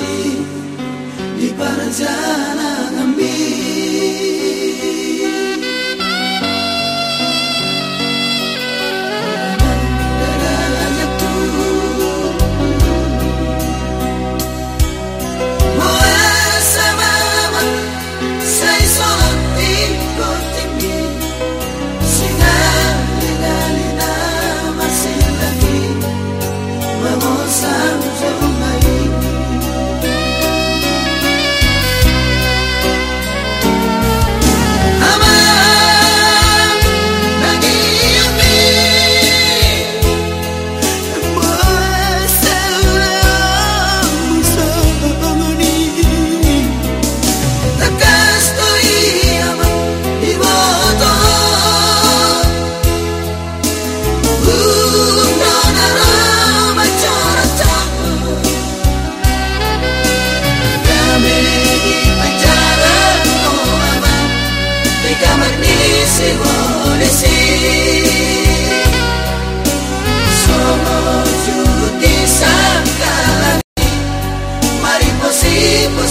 sì di Pargiana Somos Judí Santa Mariposipos